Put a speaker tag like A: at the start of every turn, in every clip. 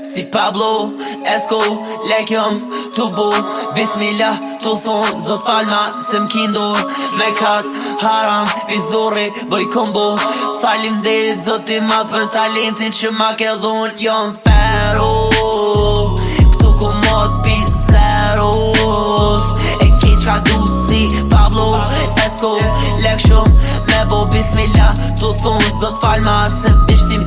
A: Si Pablo, esko, lekëm, të bo Bismillah, të thonë, zot falma, se më Me katë, haram, vizore, bëj kombo Falim dhe, zot i ma për talentin që ma ke dhun Jon ferro, këtu ku mod pizzeros E ki du si Pablo, esko, lekëm, me bo Bismillah, të thonë, zot falma, se të dishtim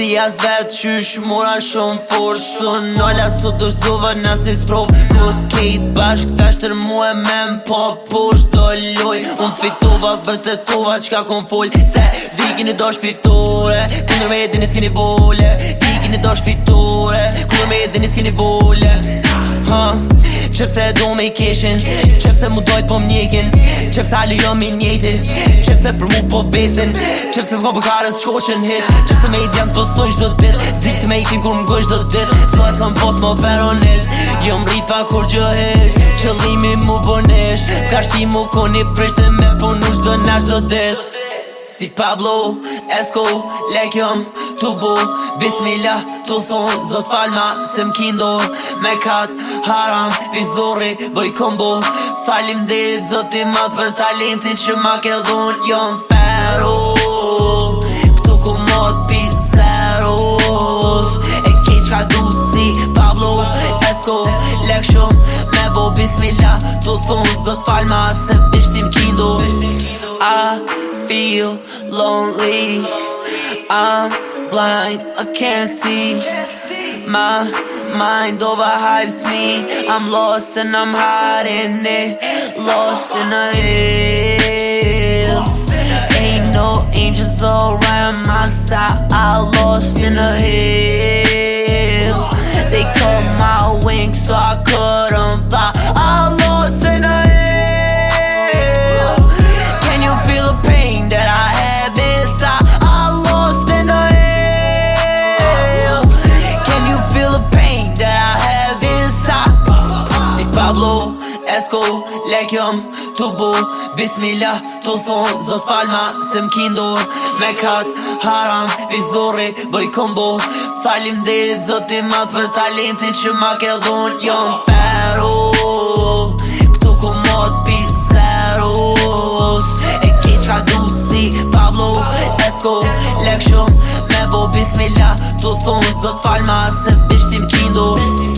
A: di as vetë qysh mura shumë furë Su nolla su të shzuve nës një sprovë Kur kejt bashk të ashtër mu e me më po push Do loj, unë fituva vëtë të tuva qka kun full Se di kini do shfiture, këndër me jetin i s'kini bolle Di kini do shfiture, këndër me jetin i s'kini bolle Ha, ha Qepse e do me i keshin Qepse mu dojt po mnjekin Qepse ali jo mi njeti Qepse për mu po besin Qepse vko për karës qoqen hit Qepse me i djan të postoj qdo dit Zdik se me i tim kur më goj qdo dit Sdo e s'kam post më veronit Jo më rrit pa kur gjo hesh Qëllimi mu bonesh po Ka shti mu koni prishtin Me punu qdo nash qdo dit Si Pablo Esko, lek jëm, të bu Bismillah, të thonë Zot falma, se më Me katë, haram, vizori bëj kombo, falim dirit Zot i më për talentin që ma ke dhunë Jëm ferru Këtu ku më të E ki qka du si Pablo, esko, lek shumë Me bu, bismillah, të thonë Zot falma, se më lonely. I'm blind, I can't see. My mind overhypes me. I'm lost and I'm hiding it. Lost in a hill. Ain't no angels around my side. I lost in a hill. Esko, lek jëm të bu Bismillah të thonë Zot falma se m'kindur Me kat haram vizori, Bëj kombo Falim dirit zot i mat për talentin Që ma ke dhun jëm Peru Këtu ku mod E ki qa Pablo Esko, shumë Me bo, Bismillah të thonë Zot falma se të kindur